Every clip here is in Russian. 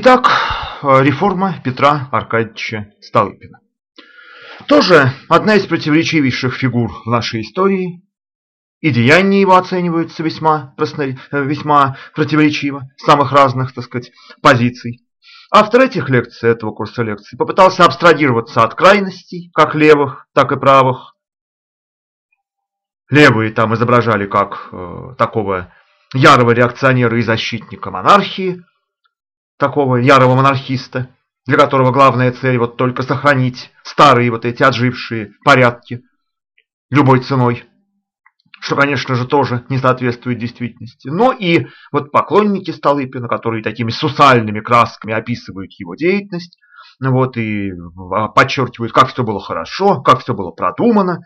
Итак, реформа Петра Аркадьевича Столыпина. Тоже одна из противоречивейших фигур в нашей истории, и деяния его оцениваются весьма, весьма противоречиво, с самых разных, так сказать, позиций. Автор этих лекций, этого курса лекций, попытался абстрагироваться от крайностей, как левых, так и правых. Левые там изображали как э, такого ярого реакционера и защитника монархии, такого ярого монархиста, для которого главная цель вот только сохранить старые вот эти отжившие порядки любой ценой что, конечно же, тоже не соответствует действительности. Но и вот поклонники Столыпина, которые такими сусальными красками описывают его деятельность, вот, и а, подчеркивают, как все было хорошо, как все было продумано.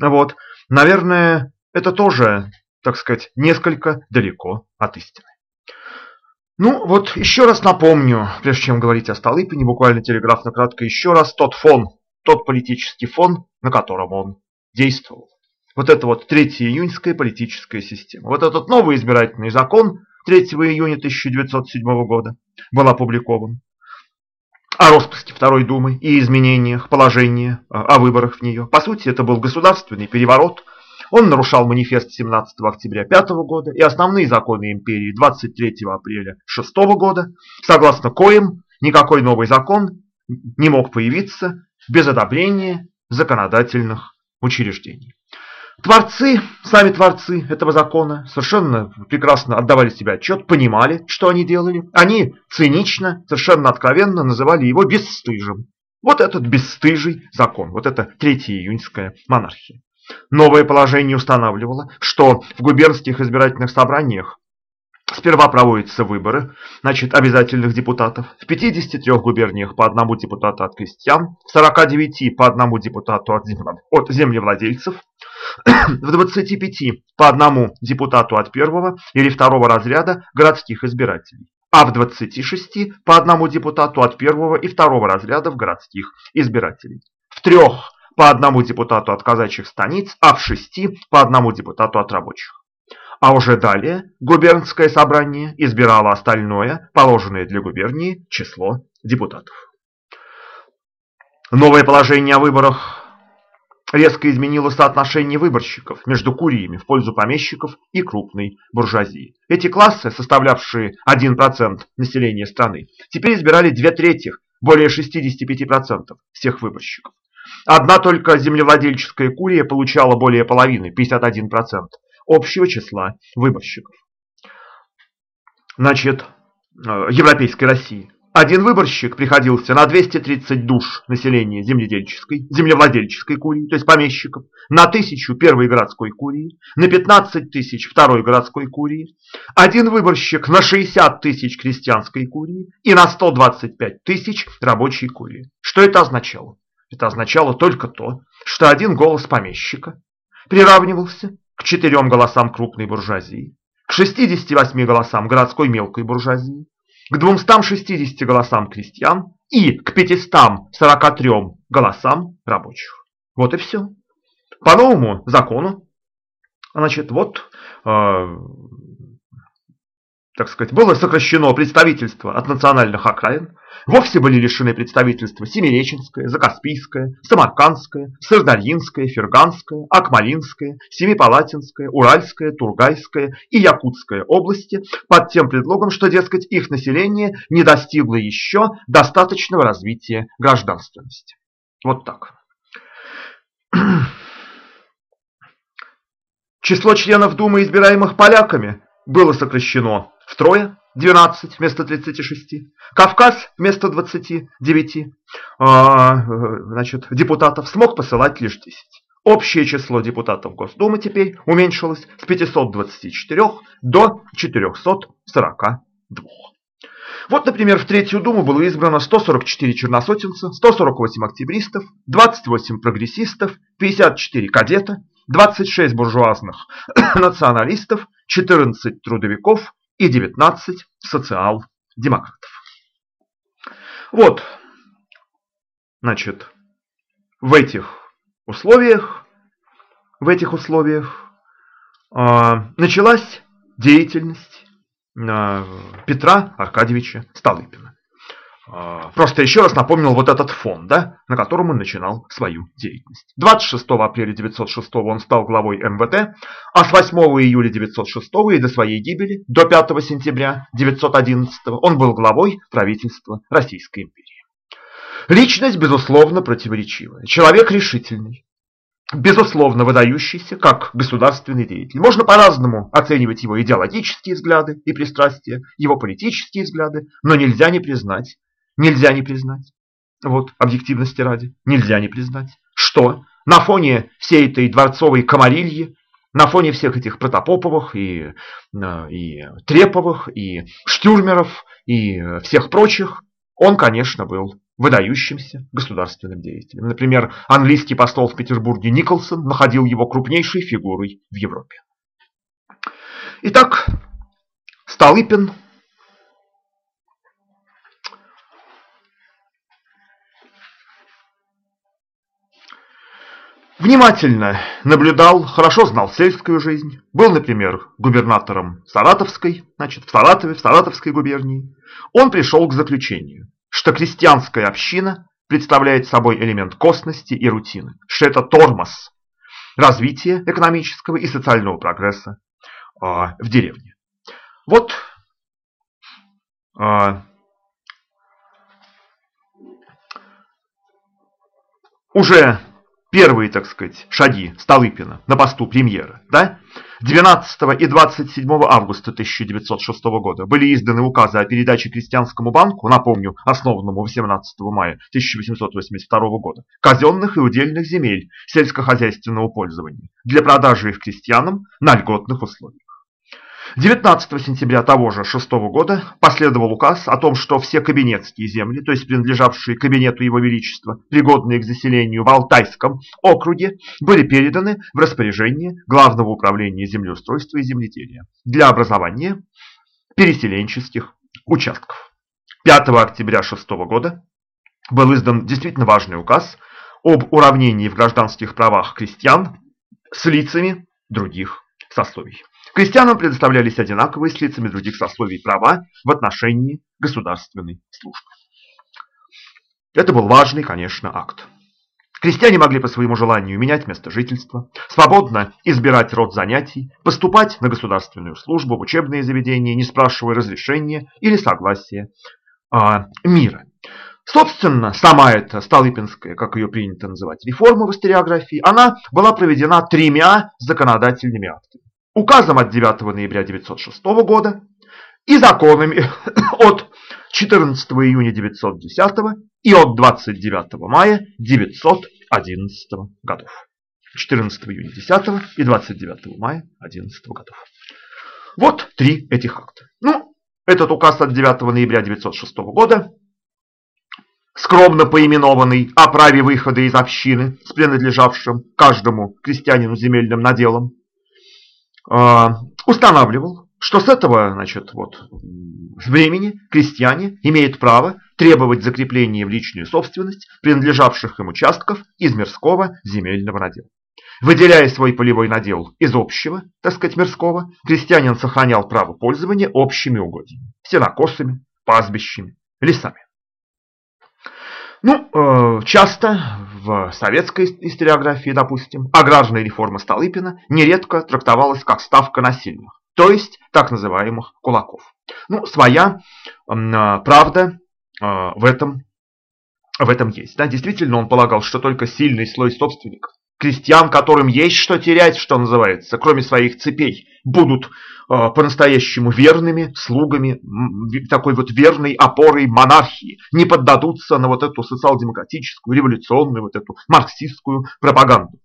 Вот, наверное, это тоже, так сказать, несколько далеко от истины. Ну, вот еще раз напомню, прежде чем говорить о Столыпине, буквально телеграфно кратко, еще раз тот фон, тот политический фон, на котором он действовал вот эта вот 3 июньская политическая система. Вот этот новый избирательный закон 3 июня 1907 года был опубликован о распуске Второй Думы и изменениях положения о выборах в нее. По сути, это был государственный переворот. Он нарушал манифест 17 октября 5 года и основные законы империи 23 апреля 6 года, согласно коим никакой новый закон не мог появиться без одобрения законодательных учреждений. Творцы, сами творцы этого закона совершенно прекрасно отдавали себе отчет, понимали, что они делали. Они цинично, совершенно откровенно называли его бесстыжим. Вот этот бесстыжий закон, вот это третья июньская монархия. Новое положение устанавливало, что в губернских избирательных собраниях Сперва проводятся выборы, значит, обязательных депутатов. В 53 губерниях по одному депутату от крестьян, в 49 по одному депутату от землевладельцев, в 25 по одному депутату от первого или второго разряда городских избирателей, а в 26 по одному депутату от первого и второго разрядов городских избирателей. В трех по одному депутату от казачьих станиц, а в шести по одному депутату от рабочих. А уже далее губернское собрание избирало остальное, положенное для губернии, число депутатов. Новое положение о выборах резко изменило соотношение выборщиков между куриями в пользу помещиков и крупной буржуазии. Эти классы, составлявшие 1% населения страны, теперь избирали две трети, более 65% всех выборщиков. Одна только землевладельческая курия получала более половины, 51% общего числа выборщиков. Значит, э, Европейской России. Один выборщик приходился на 230 душ населения земледельческой, землевладельческой курии, то есть помещиков, на тысячу первой городской курии, на 15 тысяч второй городской курии, один выборщик на 60 тысяч крестьянской курии и на 125 тысяч рабочей курии. Что это означало? Это означало только то, что один голос помещика приравнивался к четырем голосам крупной буржуазии, к 68 голосам городской мелкой буржуазии, к 260 голосам крестьян и к 543 голосам рабочих. Вот и все. По новому закону, значит, вот э, так сказать, было сокращено представительство от национальных окраин, вовсе были лишены представительства Семиреченское, Закаспийское, Самаркандское, Сырдарьинское, Ферганское, Акмалинское, Семипалатинское, Уральское, Тургайское и Якутское области под тем предлогом, что, дескать, их население не достигло еще достаточного развития гражданственности. Вот так. Число членов Думы, избираемых поляками, было сокращено втрое, 12 вместо 36. Кавказ вместо 29 а, значит, депутатов смог посылать лишь 10. Общее число депутатов Госдумы теперь уменьшилось с 524 до 442. Вот, например, в Третью Думу было избрано 144 черносотенца, 148 октябристов, 28 прогрессистов, 54 кадета, 26 буржуазных националистов, 14 трудовиков и 19 социал-демократов. Вот, значит, в этих условиях, в этих условиях э, началась деятельность э, Петра Аркадьевича Столыпина. А, просто еще раз напомнил вот этот фон, да, на котором он начинал свою деятельность. 26 апреля 1906 он стал главой МВТ, а с 8 июля 1906 и до своей гибели, до 5 сентября 1911 он был главой правительства Российской империи. Личность, безусловно, противоречивая. Человек решительный, безусловно выдающийся как государственный деятель. Можно по-разному оценивать его идеологические взгляды и пристрастия, его политические взгляды, но нельзя не признать, нельзя не признать, вот, объективности ради, нельзя не признать, что на фоне всей этой дворцовой комарильи, на фоне всех этих Протопоповых и, э, и Треповых, и Штюрмеров, и всех прочих, он, конечно, был выдающимся государственным деятелем. Например, английский посол в Петербурге Николсон находил его крупнейшей фигурой в Европе. Итак, Столыпин Внимательно наблюдал, хорошо знал сельскую жизнь. Был, например, губернатором Саратовской, значит, в Саратове, в Саратовской губернии. Он пришел к заключению, что крестьянская община представляет собой элемент косности и рутины, что это тормоз развития экономического и социального прогресса э, в деревне. Вот э, уже первые, так сказать, шаги Столыпина на посту премьера, да? 12 и 27 августа 1906 года были изданы указы о передаче Крестьянскому банку, напомню, основанному 18 мая 1882 года, казенных и удельных земель сельскохозяйственного пользования для продажи их крестьянам на льготных условиях. 19 сентября того же шестого года последовал указ о том, что все кабинетские земли, то есть принадлежавшие кабинету Его Величества, пригодные к заселению в Алтайском округе, были переданы в распоряжение Главного управления землеустройства и земледелия для образования переселенческих участков. 5 октября 6 года был издан действительно важный указ об уравнении в гражданских правах крестьян с лицами других сословий. Крестьянам предоставлялись одинаковые с лицами других сословий права в отношении государственной службы. Это был важный, конечно, акт. Крестьяне могли по своему желанию менять место жительства, свободно избирать род занятий, поступать на государственную службу в учебные заведения, не спрашивая разрешения или согласия а, мира. Собственно, сама эта Столыпинская, как ее принято называть, реформа в историографии, она была проведена тремя законодательными актами указом от 9 ноября 1906 года и законами от 14 июня 1910 и от 29 мая 1911 годов. 14 июня 10 и 29 мая 11 годов. Вот три этих акта. Ну, этот указ от 9 ноября 1906 года, скромно поименованный о праве выхода из общины с принадлежавшим каждому крестьянину земельным наделом, устанавливал, что с этого значит, вот, времени крестьяне имеют право требовать закрепления в личную собственность принадлежавших им участков из мирского земельного надела. Выделяя свой полевой надел из общего, так сказать, мирского, крестьянин сохранял право пользования общими угодьями, сенокосами, пастбищами, лесами. Ну, э, часто в советской историографии, допустим, аграрная реформа Столыпина нередко трактовалась как ставка на сильных, то есть так называемых кулаков. Ну, своя э, правда э, в этом, в этом есть. Да? Действительно, он полагал, что только сильный слой собственников крестьян, которым есть что терять, что называется, кроме своих цепей, будут э, по-настоящему верными слугами такой вот верной опорой монархии, не поддадутся на вот эту социал-демократическую, революционную, вот эту марксистскую пропаганду.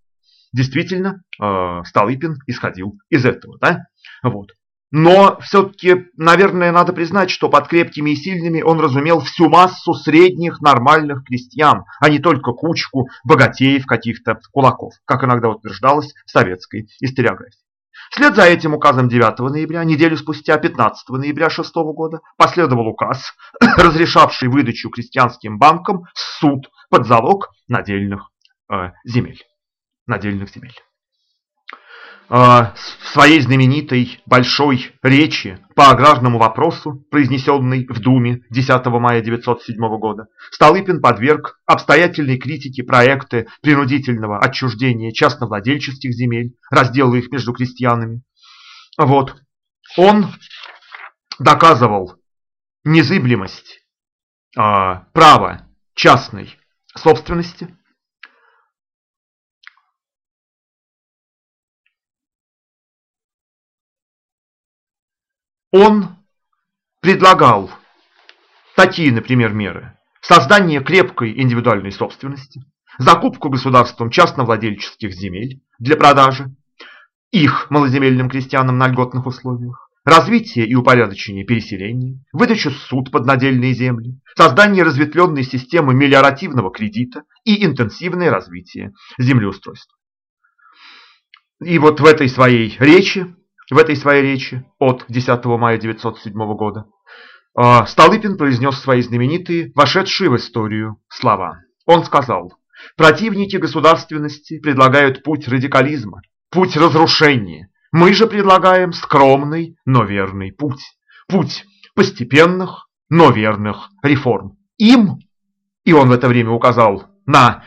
Действительно, э, Столыпин исходил из этого. Да? Вот. Но все-таки, наверное, надо признать, что под крепкими и сильными он разумел всю массу средних нормальных крестьян, а не только кучку богатеев каких-то кулаков, как иногда утверждалось в советской историографии. Вслед за этим указом 9 ноября, неделю спустя, 15 ноября 6 года, последовал указ, разрешавший выдачу крестьянским банкам суд под залог надельных э, земель. Надельных земель. В своей знаменитой большой речи по аграрному вопросу, произнесенной в Думе 10 мая 1907 года, Столыпин подверг обстоятельной критике проекты принудительного отчуждения частновладельческих земель, раздела их между крестьянами. Вот. Он доказывал незыблемость э, права частной собственности, Он предлагал такие, например, меры. Создание крепкой индивидуальной собственности, закупку государством частновладельческих земель для продажи, их малоземельным крестьянам на льготных условиях, развитие и упорядочение переселения, выдачу суд под надельные земли, создание разветвленной системы мелиоративного кредита и интенсивное развитие землеустройства. И вот в этой своей речи в этой своей речи от 10 мая 1907 года а, Столыпин произнес свои знаменитые, вошедшие в историю слова. Он сказал, противники государственности предлагают путь радикализма, путь разрушения. Мы же предлагаем скромный, но верный путь. Путь постепенных, но верных реформ. Им, и он в это время указал на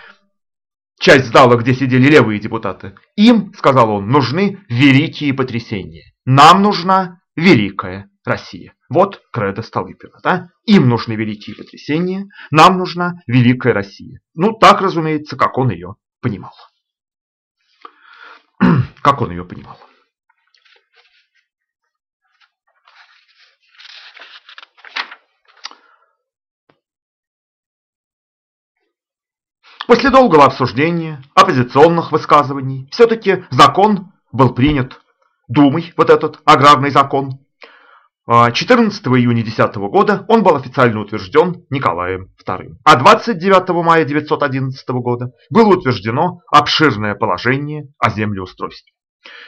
часть зала, где сидели левые депутаты. Им, сказал он, нужны великие потрясения. Нам нужна великая Россия. Вот кредо Столыпина. Да? Им нужны великие потрясения, нам нужна великая Россия. Ну, так, разумеется, как он ее понимал. Как он ее понимал. После долгого обсуждения, оппозиционных высказываний, все-таки закон был принят Думой, вот этот аграрный закон. 14 а, июня 10 года он был официально утвержден Николаем II. А 29 мая 911 года было утверждено обширное положение о землеустройстве.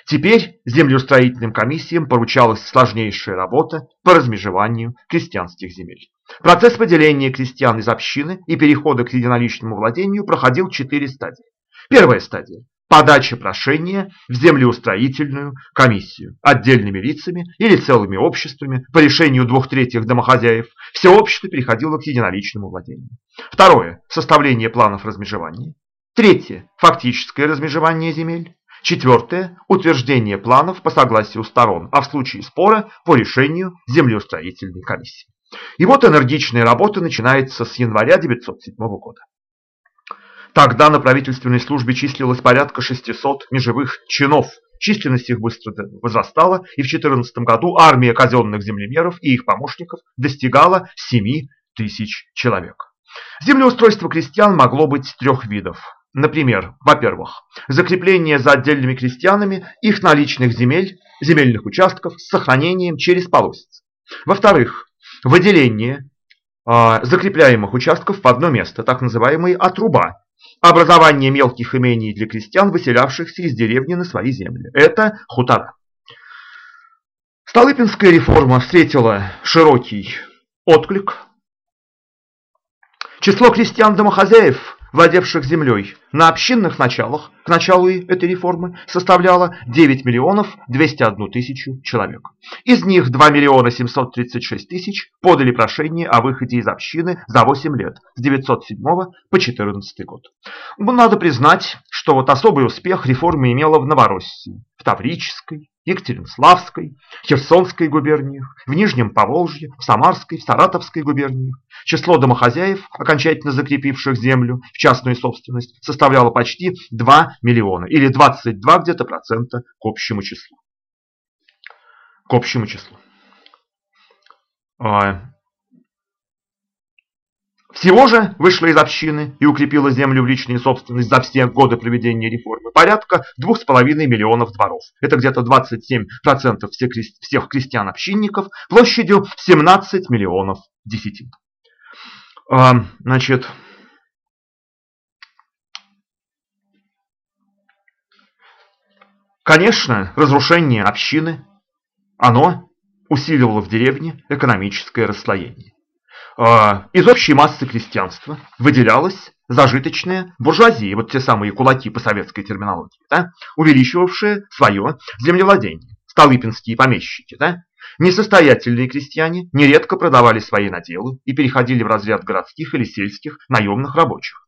Теперь землеустроительным комиссиям поручалась сложнейшая работа по размежеванию крестьянских земель. Процесс выделения крестьян из общины и перехода к единоличному владению проходил четыре стадии. Первая стадия – подача прошения в землеустроительную комиссию отдельными лицами или целыми обществами по решению двух третьих домохозяев. Все общество переходило к единоличному владению. Второе – составление планов размежевания. Третье – фактическое размежевание земель. Четвертое – утверждение планов по согласию сторон, а в случае спора – по решению землеустроительной комиссии. И вот энергичная работа начинается с января 1907 года. Тогда на правительственной службе числилось порядка 600 межевых чинов. Численность их быстро возрастала, и в 2014 году армия казенных землемеров и их помощников достигала 7 тысяч человек. Землеустройство крестьян могло быть трех видов. Например, во-первых, закрепление за отдельными крестьянами их наличных земель, земельных участков с сохранением через полосицы. Во-вторых, выделение э, закрепляемых участков в одно место, так называемые отруба, образование мелких имений для крестьян, выселявшихся из деревни на свои земли. Это хутора. Столыпинская реформа встретила широкий отклик. Число крестьян-домохозяев владевших землей на общинных началах к началу этой реформы составляло 9 миллионов 201 тысячу человек. Из них 2 миллиона 736 тысяч подали прошение о выходе из общины за 8 лет с 907 по 14 год. Надо признать, что вот особый успех реформа имела в Новороссии, в Таврической, Екатеринславской, Херсонской губерниях, в Нижнем Поволжье, в Самарской, в Саратовской губерниях. Число домохозяев, окончательно закрепивших землю в частную собственность, составляло почти 2 миллиона, или 22 где-то процента к общему числу. К общему числу. Всего же вышло из общины и укрепило землю в личную собственность за все годы проведения реформы порядка 2,5 миллионов дворов. Это где-то 27% всех, всех крестьян-общинников площадью 17 миллионов десятин. А, значит, конечно, разрушение общины, оно усиливало в деревне экономическое расслоение. А, из общей массы крестьянства выделялась зажиточная буржуазия, вот те самые кулаки по советской терминологии, да, увеличивавшие свое землевладение, столыпинские помещики. Да. Несостоятельные крестьяне нередко продавали свои наделы и переходили в разряд городских или сельских наемных рабочих.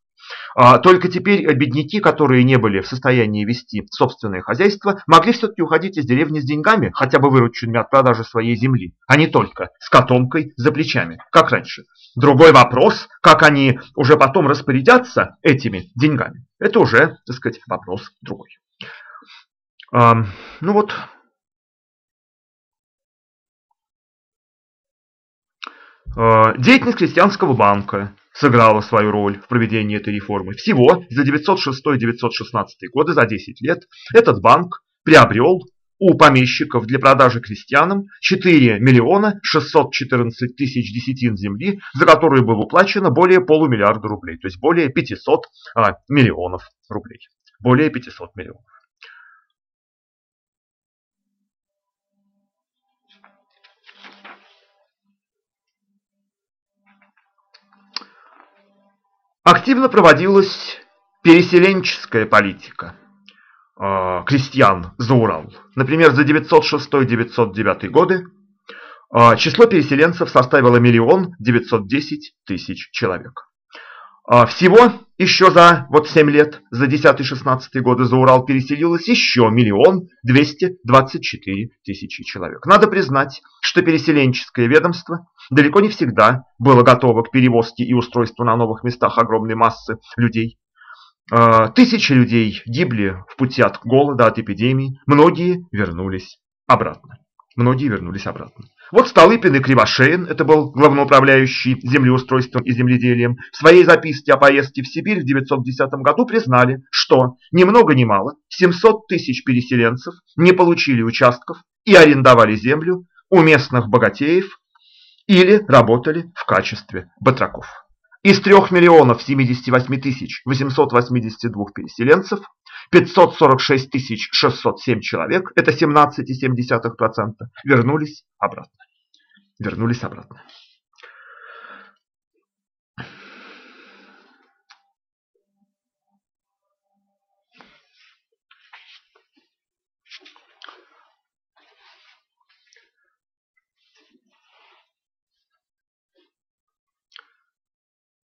А, только теперь бедняки, которые не были в состоянии вести собственное хозяйство, могли все-таки уходить из деревни с деньгами, хотя бы вырученными от продажи своей земли, а не только с котомкой за плечами, как раньше. Другой вопрос, как они уже потом распорядятся этими деньгами, это уже, так сказать, вопрос другой. Ну вот, а, Деятельность крестьянского банка сыграла свою роль в проведении этой реформы. Всего за 906-916 годы, за 10 лет, этот банк приобрел у помещиков для продажи крестьянам 4 миллиона 614 тысяч десятин земли, за которые было уплачено более полумиллиарда рублей, то есть более 500 а, миллионов рублей. Более 500 миллионов. Активно проводилась переселенческая политика э, крестьян за Урал. Например, за 906-909 годы э, число переселенцев составило миллион 910 тысяч человек. А, всего еще за вот 7 лет, за 10-16 годы за Урал переселилось еще миллион 224 тысячи человек. Надо признать, что переселенческое ведомство далеко не всегда было готово к перевозке и устройству на новых местах огромной массы людей. А, тысячи людей гибли в пути от голода, от эпидемий, многие вернулись обратно. Многие вернулись обратно. Вот Столыпин и Кривошеин, это был главноуправляющий землеустройством и земледелием, в своей записке о поездке в Сибирь в 910 году признали, что ни много ни мало 700 тысяч переселенцев не получили участков и арендовали землю у местных богатеев или работали в качестве батраков. Из 3 миллионов 78 тысяч 882 переселенцев 546 607 человек, это 17,7%, вернулись обратно. Вернулись обратно.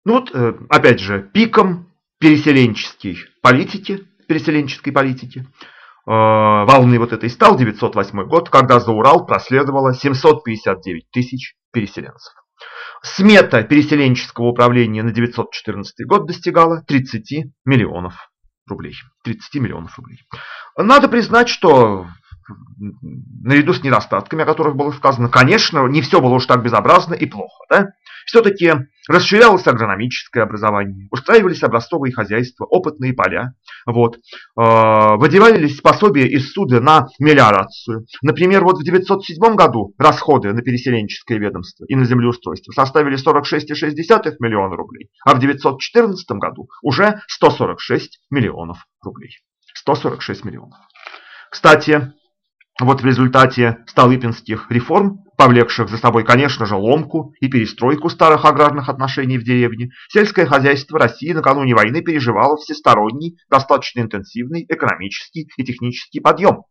Ну вот, э, опять же, пиком переселенческой политики переселенческой политики. Э, волны вот этой стал 908 год, когда за Урал проследовало 759 тысяч переселенцев. Смета переселенческого управления на 914 год достигала 30 миллионов рублей. 30 миллионов рублей. Надо признать, что наряду с недостатками, о которых было сказано, конечно, не все было уж так безобразно и плохо. Да? Все-таки расширялось агрономическое образование, устраивались образцовые хозяйства, опытные поля. Вот. А, выделялись пособия из суда на мелиорацию. Например, вот в 1907 году расходы на переселенческое ведомство и на землеустройство составили 46,6 миллиона рублей, а в 1914 году уже 146 миллионов рублей. 146 миллионов. Кстати, вот в результате Столыпинских реформ, повлекших за собой, конечно же, ломку и перестройку старых аграрных отношений в деревне, сельское хозяйство России накануне войны переживало всесторонний, достаточно интенсивный экономический и технический подъем.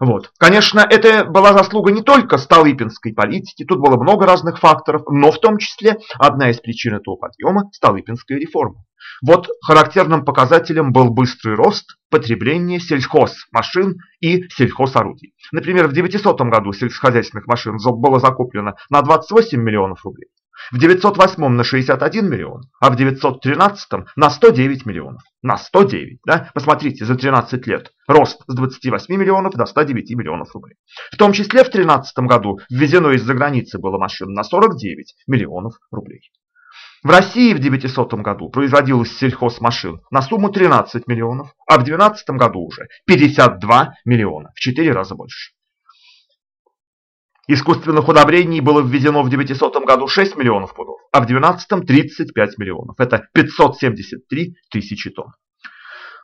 Вот. Конечно, это была заслуга не только Столыпинской политики, тут было много разных факторов, но в том числе одна из причин этого подъема – Столыпинская реформа. Вот характерным показателем был быстрый рост потребления сельхозмашин и сельхозорудий. Например, в 900 году сельскохозяйственных машин было закуплено на 28 миллионов рублей, в 908 на 61 миллион, а в 913 на 109 миллионов. На 109, да? Посмотрите, за 13 лет рост с 28 миллионов до 109 миллионов рублей. В том числе в 2013 году ввезено из-за границы было машин на 49 миллионов рублей. В России в 900 году производилось сельхозмашин на сумму 13 миллионов, а в 2012 году уже 52 миллиона, в 4 раза больше. Искусственных удобрений было введено в 900 году 6 миллионов пудов, а в 2012 35 миллионов. Это 573 тысячи тонн.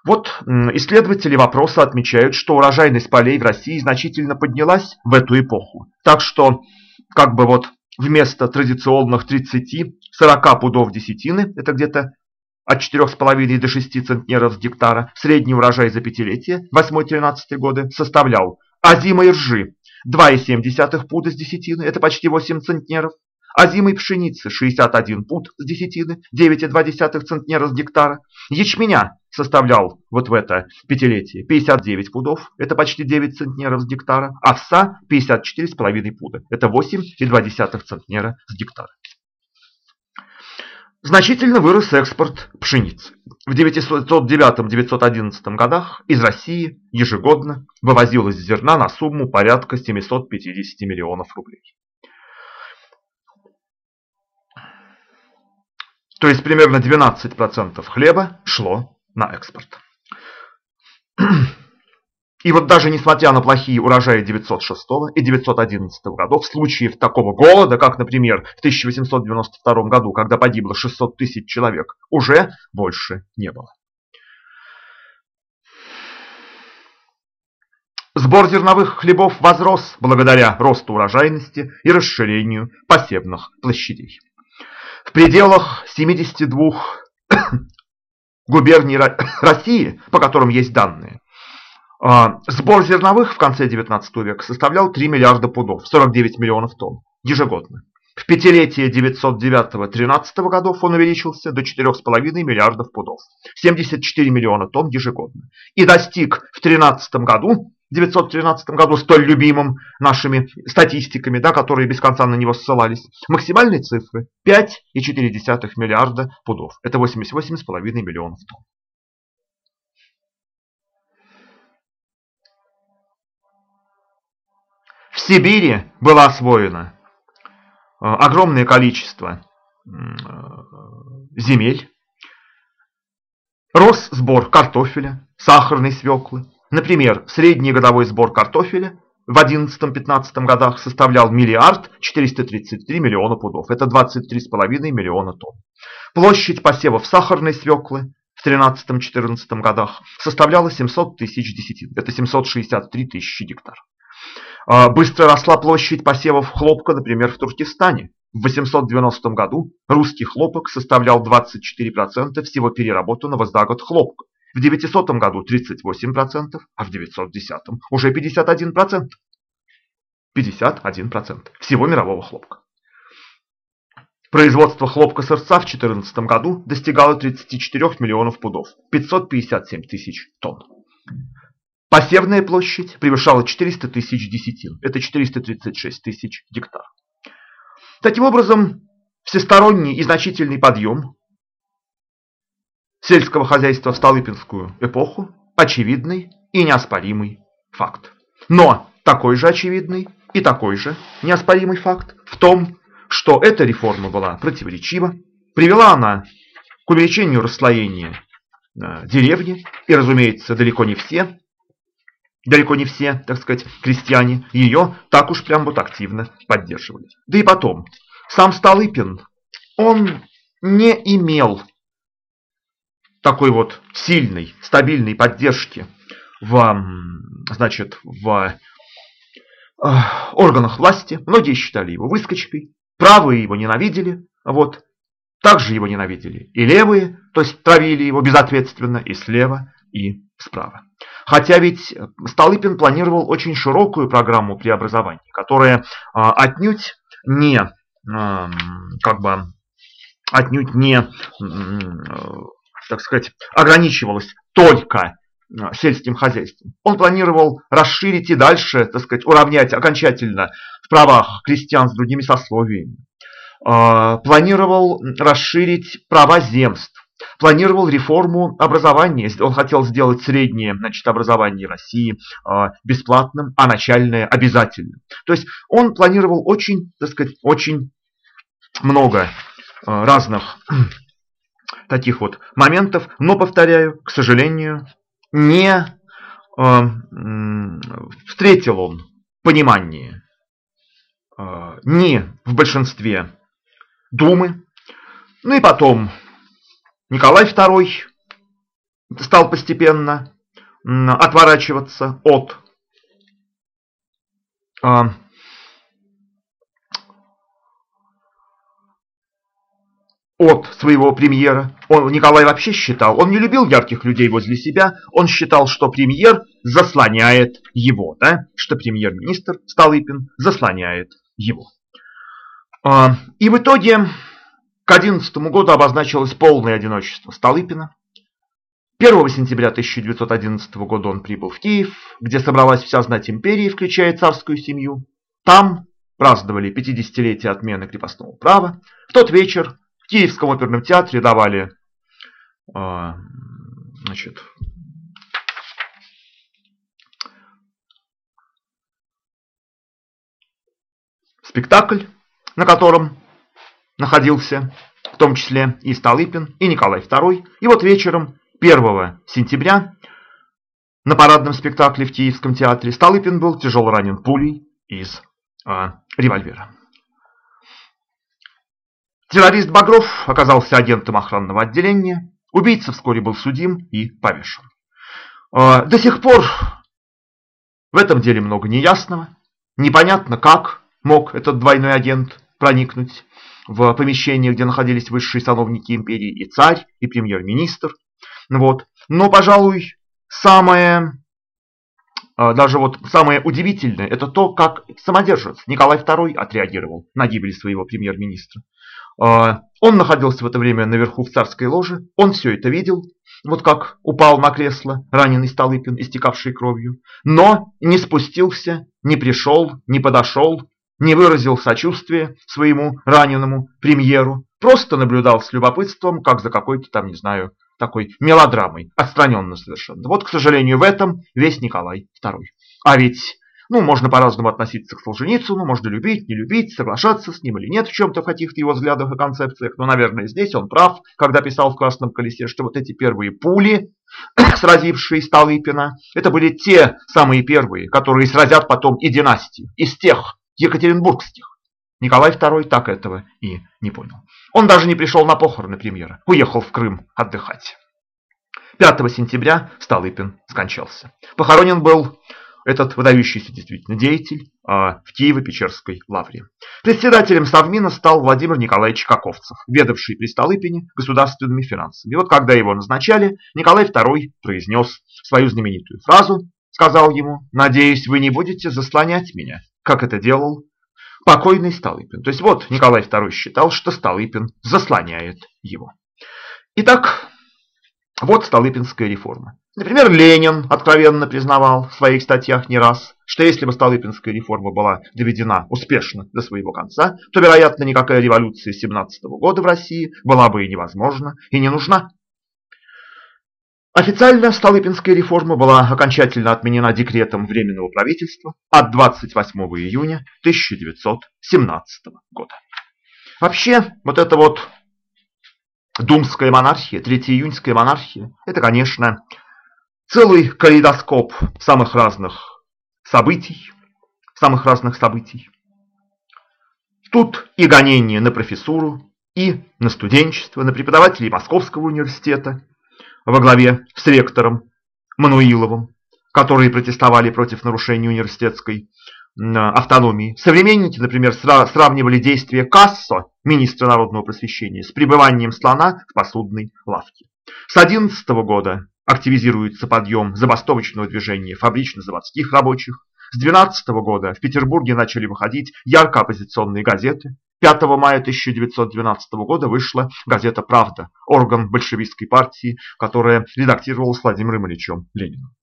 Вот исследователи вопроса отмечают, что урожайность полей в России значительно поднялась в эту эпоху. Так что как бы вот вместо традиционных 30-40 пудов десятины, это где-то от 4,5 до 6 центнеров с гектара, средний урожай за пятилетие 8-13 годы составлял озимой ржи. 2,7 пуда с десятины, это почти 8 центнеров, озимой пшеницы 61 пуд с десятины, 9,2 центнера с гектара, ячменя составлял вот в это пятилетие 59 пудов, это почти 9 центнеров с гектара, овса 54,5 пуда, это 8,2 центнера с гектара. Значительно вырос экспорт пшеницы. В 909-911 годах из России ежегодно вывозилось зерна на сумму порядка 750 миллионов рублей. То есть примерно 12% хлеба шло на экспорт. И вот даже несмотря на плохие урожаи 906 и 911 годов, в случае такого голода, как, например, в 1892 году, когда погибло 600 тысяч человек, уже больше не было. Сбор зерновых хлебов возрос благодаря росту урожайности и расширению посевных площадей. В пределах 72 губерний России, по которым есть данные, сбор зерновых в конце 19 века составлял 3 миллиарда пудов, 49 миллионов тонн ежегодно. В пятилетие 909-13 годов он увеличился до 4,5 миллиардов пудов, 74 миллиона тонн ежегодно. И достиг в 13 году, 913 году, столь любимым нашими статистиками, да, которые без конца на него ссылались, максимальной цифры 5,4 миллиарда пудов. Это 88,5 миллионов тонн. Сибири было освоено э, огромное количество э, земель. Рос сбор картофеля, сахарной свеклы. Например, средний годовой сбор картофеля в 11-15 годах составлял миллиард 433 миллиона пудов. Это 23,5 миллиона тонн. Площадь посевов сахарной свеклы в 13-14 годах составляла 700 тысяч десятин. Это 763 тысячи гектар. А, быстро росла площадь посевов хлопка, например, в Туркестане. В 890 году русский хлопок составлял 24% всего переработанного за год хлопка. В 900 году 38%, а в 910 уже 51%. 51% всего мирового хлопка. Производство хлопка сырца в 2014 году достигало 34 миллионов пудов, 557 тысяч тонн. Посевная площадь превышала 400 тысяч десятин. Это 436 тысяч гектар. Таким образом, всесторонний и значительный подъем сельского хозяйства в Столыпинскую эпоху – очевидный и неоспоримый факт. Но такой же очевидный и такой же неоспоримый факт в том, что эта реформа была противоречива, привела она к увеличению расслоения э, деревни, и, разумеется, далеко не все далеко не все, так сказать, крестьяне ее так уж прям вот активно поддерживали. Да и потом, сам Столыпин, он не имел такой вот сильной, стабильной поддержки в, значит, в э, органах власти. Многие считали его выскочкой, правые его ненавидели, вот. Также его ненавидели и левые, то есть травили его безответственно и слева, и справа. Хотя ведь Столыпин планировал очень широкую программу преобразований, которая а, отнюдь не, а, как бы, отнюдь не, так сказать, ограничивалась только а, сельским хозяйством. Он планировал расширить и дальше, так сказать, уравнять окончательно в правах крестьян с другими сословиями. Планировал расширить права земств планировал реформу образования. Он хотел сделать среднее значит, образование России а, бесплатным, а начальное обязательным. То есть он планировал очень, так сказать, очень много а, разных таких вот моментов, но, повторяю, к сожалению, не а, встретил он понимание ни в большинстве Думы, ну и потом Николай II стал постепенно отворачиваться от э, от своего премьера. Он, Николай вообще считал, он не любил ярких людей возле себя, он считал, что премьер заслоняет его, да? что премьер-министр Столыпин заслоняет его. А, и в итоге к 11 году обозначилось полное одиночество Столыпина. 1 сентября 1911 года он прибыл в Киев, где собралась вся знать империи, включая царскую семью. Там праздновали 50-летие отмены крепостного права. В тот вечер в Киевском оперном театре давали э, значит, спектакль, на котором находился в том числе и Столыпин, и Николай II. И вот вечером 1 сентября на парадном спектакле в Киевском театре Столыпин был тяжело ранен пулей из э, револьвера. Террорист Багров оказался агентом охранного отделения. Убийца вскоре был судим и повешен. Э, до сих пор в этом деле много неясного. Непонятно, как мог этот двойной агент проникнуть в помещение, где находились высшие сановники империи, и царь, и премьер-министр. Вот. Но, пожалуй, самое, а, даже вот самое удивительное, это то, как самодержец Николай II отреагировал на гибель своего премьер-министра. А, он находился в это время наверху в царской ложе, он все это видел, вот как упал на кресло раненый Столыпин, истекавший кровью, но не спустился, не пришел, не подошел, не выразил сочувствия своему раненому премьеру, просто наблюдал с любопытством, как за какой-то там, не знаю, такой мелодрамой, отстраненно совершенно. Вот, к сожалению, в этом весь Николай II. А ведь, ну, можно по-разному относиться к Солженицыну, можно любить, не любить, соглашаться с ним или нет в чем-то в каких-то его взглядах и концепциях, но, наверное, здесь он прав, когда писал в «Красном колесе», что вот эти первые пули, сразившие Столыпина, это были те самые первые, которые сразят потом и династию, из тех екатеринбургских. Николай II так этого и не понял. Он даже не пришел на похороны премьера, уехал в Крым отдыхать. 5 сентября Столыпин скончался. Похоронен был этот выдающийся действительно деятель а, в Киево-Печерской лавре. Председателем Совмина стал Владимир Николаевич Каковцев, ведавший при Столыпине государственными финансами. И вот когда его назначали, Николай II произнес свою знаменитую фразу, сказал ему, «Надеюсь, вы не будете заслонять меня, как это делал покойный Столыпин. То есть вот Николай II считал, что Столыпин заслоняет его. Итак, вот Столыпинская реформа. Например, Ленин откровенно признавал в своих статьях не раз, что если бы Столыпинская реформа была доведена успешно до своего конца, то, вероятно, никакая революция 17 года в России была бы и невозможна, и не нужна. Официально Столыпинская реформа была окончательно отменена декретом Временного правительства от 28 июня 1917 года. Вообще, вот эта вот думская монархия, третьеиюньская монархия, это, конечно, целый калейдоскоп самых разных событий, самых разных событий. Тут и гонения на профессуру, и на студенчество, на преподавателей Московского университета, во главе с ректором Мануиловым, которые протестовали против нарушения университетской автономии. Современники, например, сравнивали действия Кассо, министра народного просвещения, с пребыванием слона в посудной лавке. С 11 года активизируется подъем забастовочного движения фабрично-заводских рабочих. С 12 года в Петербурге начали выходить ярко оппозиционные газеты, 5 мая 1912 года вышла газета «Правда», орган большевистской партии, которая редактировалась Владимиром Ильичем Лениным.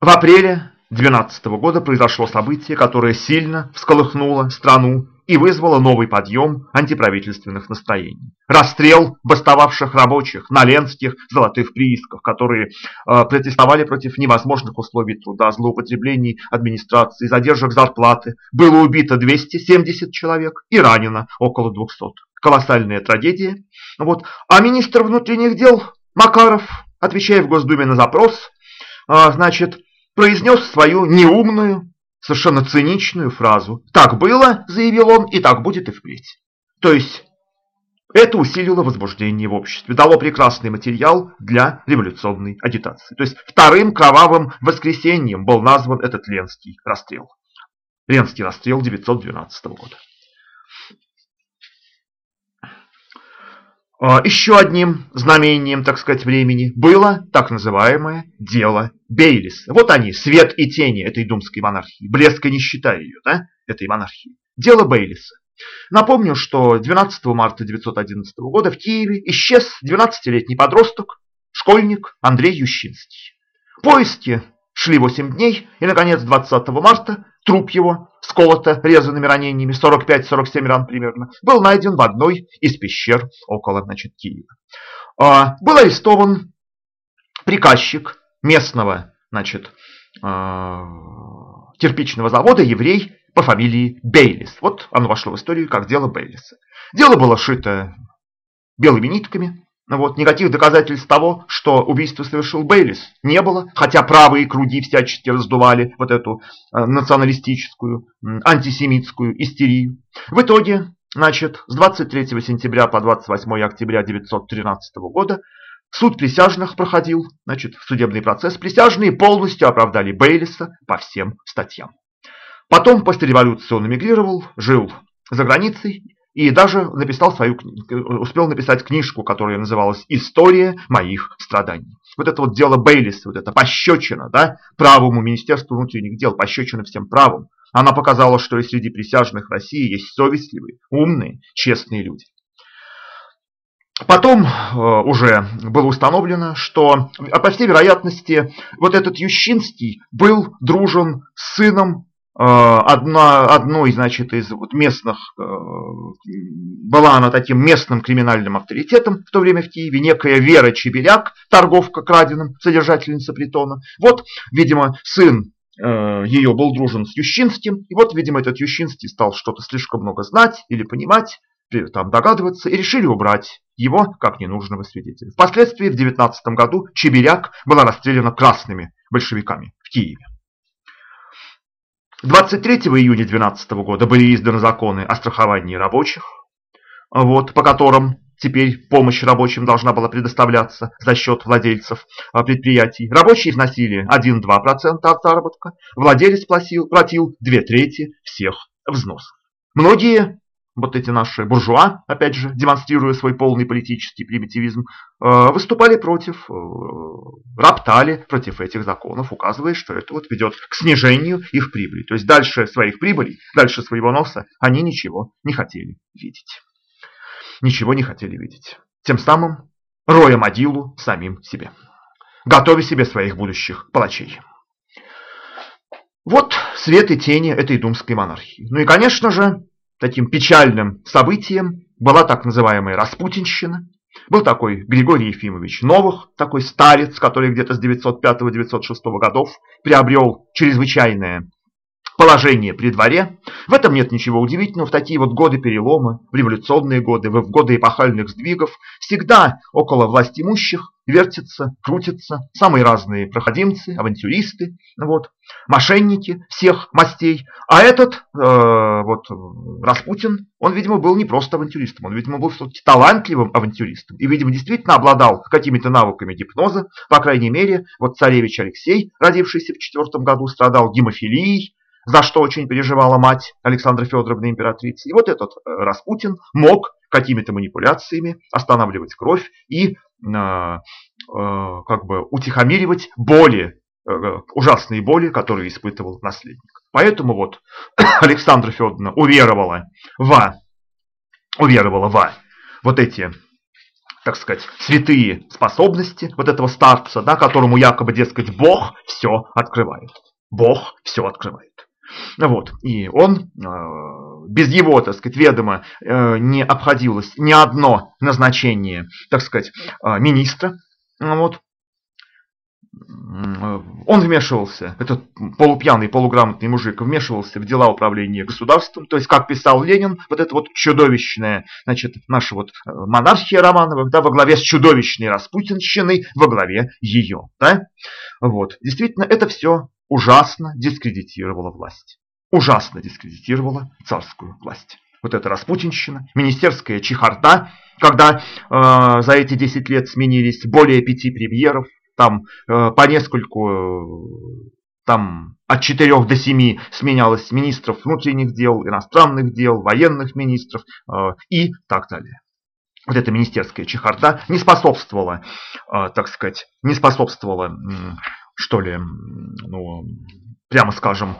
В апреле 2012 года произошло событие, которое сильно всколыхнуло страну и вызвало новый подъем антиправительственных настроений. Расстрел бастовавших рабочих на ленских золотых приисках, которые э, протестовали против невозможных условий труда, злоупотреблений администрации, задержек зарплаты. Было убито 270 человек и ранено около 200. Колоссальная трагедия. Вот. А министр внутренних дел Макаров, отвечая в Госдуме на запрос, э, значит, произнес свою неумную, совершенно циничную фразу. «Так было», — заявил он, — «и так будет и впредь». То есть это усилило возбуждение в обществе, дало прекрасный материал для революционной агитации. То есть вторым кровавым воскресеньем был назван этот Ленский расстрел. Ленский расстрел 1912 года. А, еще одним знамением, так сказать, времени было так называемое дело Бейлиса. Вот они, свет и тени этой думской монархии. Блеска не считая ее, да, этой монархии. Дело Бейлиса. Напомню, что 12 марта 1911 года в Киеве исчез 12-летний подросток, школьник Андрей Ющинский. Поиски шли 8 дней, и, наконец, 20 марта труп его, сколото резанными ранениями, 45-47 ран примерно, был найден в одной из пещер около значит, Киева. А, был арестован приказчик местного значит, а, кирпичного завода, еврей по фамилии Бейлис. Вот оно вошло в историю как дело Бейлиса. Дело было шито белыми нитками. Вот, никаких доказательств того, что убийство совершил Бейлис, не было, хотя правые круги всячески раздували вот эту э, националистическую, антисемитскую истерию. В итоге, значит, с 23 сентября по 28 октября 1913 года суд присяжных проходил, значит, судебный процесс. Присяжные полностью оправдали Бейлиса по всем статьям. Потом, после революции, он эмигрировал, жил за границей и даже написал свою, успел написать книжку, которая называлась «История моих страданий». Вот это вот дело Бейлиса, вот это пощечина, да, правому Министерству внутренних дел, пощечина всем правым. Она показала, что и среди присяжных России есть совестливые, умные, честные люди. Потом э, уже было установлено, что, по всей вероятности, вот этот Ющинский был дружен с сыном Э, одна, одной, значит, из вот местных, э, была она таким местным криминальным авторитетом в то время в Киеве, некая Вера Чебеляк, торговка краденым, содержательница притона. Вот, видимо, сын э, ее был дружен с Ющинским, и вот, видимо, этот Ющинский стал что-то слишком много знать или понимать, там догадываться, и решили убрать его как ненужного свидетеля. Впоследствии в 19 году Чебеляк была расстреляна красными большевиками в Киеве. 23 июня 2012 года были изданы законы о страховании рабочих, вот, по которым теперь помощь рабочим должна была предоставляться за счет владельцев а, предприятий. Рабочие вносили 1-2% от заработка, владелец платил, платил 2 трети всех взносов. Многие вот эти наши буржуа, опять же, демонстрируя свой полный политический примитивизм, э, выступали против, э, роптали против этих законов, указывая, что это вот ведет к снижению их прибыли. То есть дальше своих прибылей, дальше своего носа они ничего не хотели видеть. Ничего не хотели видеть. Тем самым роя могилу самим себе. Готовя себе своих будущих палачей. Вот свет и тени этой думской монархии. Ну и, конечно же, таким печальным событием была так называемая Распутинщина. Был такой Григорий Ефимович Новых, такой старец, который где-то с 905-906 годов приобрел чрезвычайное положение при дворе. В этом нет ничего удивительного. В такие вот годы перелома, в революционные годы, в годы эпохальных сдвигов, всегда около власть имущих вертятся, крутятся самые разные проходимцы, авантюристы, вот, мошенники всех мастей. А этот, э, вот, Распутин, он, видимо, был не просто авантюристом, он, видимо, был талантливым авантюристом. И, видимо, действительно обладал какими-то навыками гипноза. По крайней мере, вот царевич Алексей, родившийся в четвертом году, страдал гемофилией, за что очень переживала мать Александра Федоровна императрицы. И вот этот э, Распутин мог какими-то манипуляциями останавливать кровь и э, э, как бы утихомиривать боли, э, ужасные боли, которые испытывал наследник. Поэтому вот Александра Федоровна уверовала в, уверовала в вот эти так сказать, святые способности вот этого старца, да, которому якобы, дескать, Бог все открывает. Бог все открывает. Вот. И он, э, без его, так сказать, ведома э, не обходилось ни одно назначение, так сказать, э, министра. Вот. Он вмешивался, этот полупьяный, полуграмотный мужик, вмешивался в дела управления государством. То есть, как писал Ленин, вот это вот чудовищная, значит, наша вот монархия Романовых, да, во главе с чудовищной распутинщиной, во главе ее. Да? Вот. Действительно, это все ужасно дискредитировала власть. Ужасно дискредитировала царскую власть. Вот эта распутинщина, министерская чехарда, когда э, за эти 10 лет сменились более пяти премьеров, там э, по нескольку, э, там от 4 до 7 сменялось министров внутренних дел, иностранных дел, военных министров э, и так далее. вот эта министерская чехарда не способствовала, э, так сказать, не способствовала, что ли, ну, прямо скажем,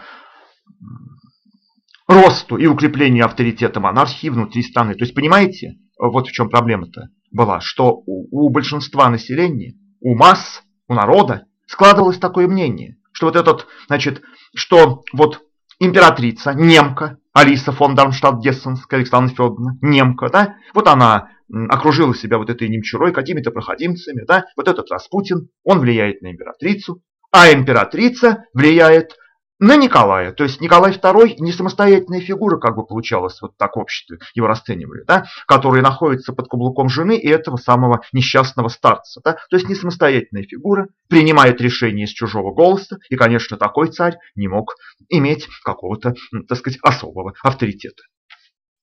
росту и укреплению авторитета монархии внутри страны. То есть, понимаете, вот в чем проблема-то была, что у, у большинства населения, у масс, у народа складывалось такое мнение, что вот этот, значит, что вот императрица, немка, Алиса фон Дармштадт-Гессенская, Александра Федоровна, немка, да, вот она окружила себя вот этой немчурой, какими-то проходимцами, да, вот этот Распутин, он влияет на императрицу, а императрица влияет на Николая. То есть Николай II не самостоятельная фигура, как бы получалось, вот так в обществе его расценивали, да, который находится под каблуком жены и этого самого несчастного старца. Да, то есть не самостоятельная фигура, принимает решение из чужого голоса, и, конечно, такой царь не мог иметь какого-то, так сказать, особого авторитета.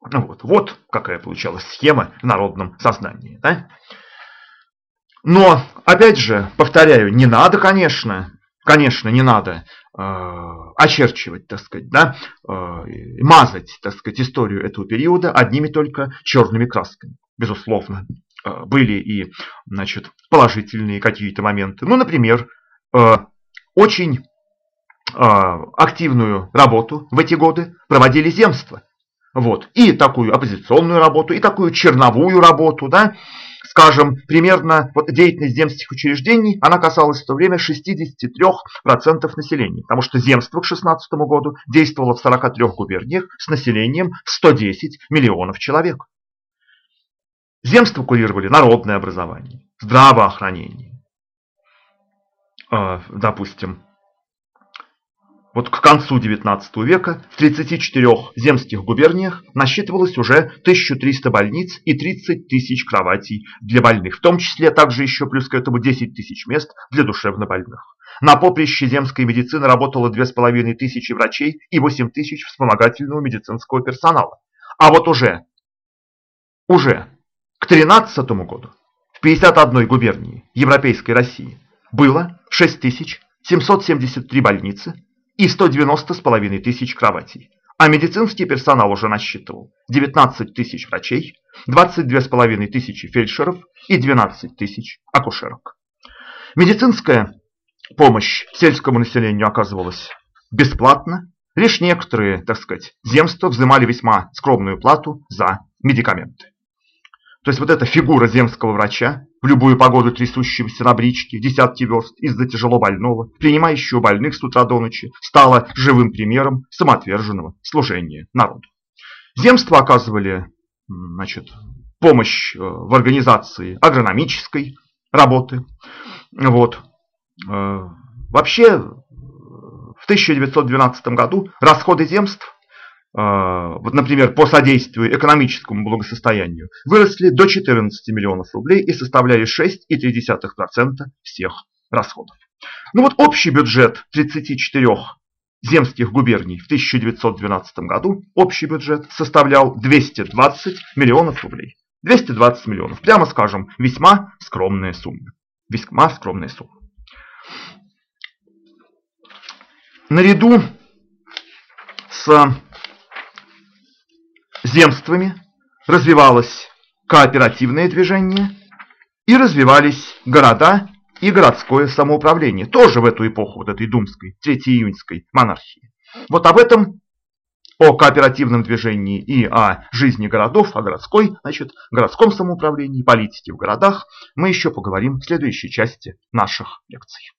Вот, вот какая получалась схема в народном сознании. Да? Но, опять же, повторяю, не надо, конечно, конечно, не надо э, очерчивать, так сказать, да, э, мазать, так сказать, историю этого периода одними только черными красками. Безусловно, э, были и, значит, положительные какие-то моменты. Ну, например, э, очень э, активную работу в эти годы проводили земства. Вот. И такую оппозиционную работу, и такую черновую работу, да, скажем, примерно вот деятельность земских учреждений, она касалась в то время 63% населения, потому что земство к 16 году действовало в 43 губерниях с населением 110 миллионов человек. Земство курировали народное образование, здравоохранение, э, допустим, вот к концу XIX века в 34 земских губерниях насчитывалось уже 1300 больниц и 30 тысяч кроватей для больных, в том числе также еще плюс к этому 10 тысяч мест для душевнобольных. На поприще земской медицины работало 2500 врачей и 8 тысяч вспомогательного медицинского персонала. А вот уже, уже к 13 году в 51 губернии Европейской России было 6773 больницы, и 190 с половиной тысяч кроватей. А медицинский персонал уже насчитывал 19 тысяч врачей, 22 с половиной тысячи фельдшеров и 12 тысяч акушерок. Медицинская помощь сельскому населению оказывалась бесплатно, лишь некоторые, так сказать, земства взимали весьма скромную плату за медикаменты. То есть вот эта фигура земского врача, в любую погоду трясущегося на бричке, десятки верст из-за тяжело больного, принимающего больных с утра до ночи, стала живым примером самоотверженного служения народу. Земства оказывали значит, помощь э, в организации агрономической работы. Вот. Э, вообще, в 1912 году расходы земств вот, например, по содействию экономическому благосостоянию, выросли до 14 миллионов рублей и составляли 6,3% всех расходов. Ну вот общий бюджет 34 земских губерний в 1912 году, общий бюджет составлял 220 миллионов рублей. 220 миллионов, прямо скажем, весьма скромная сумма. Весьма скромная сумма. Наряду с земствами развивалось кооперативное движение и развивались города и городское самоуправление, тоже в эту эпоху вот этой думской, третьеиюньской монархии. Вот об этом, о кооперативном движении и о жизни городов, о городской, значит, городском самоуправлении, политике в городах мы еще поговорим в следующей части наших лекций.